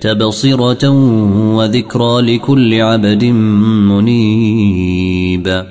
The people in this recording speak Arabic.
تبصرة وذكرى لكل عبد منيب.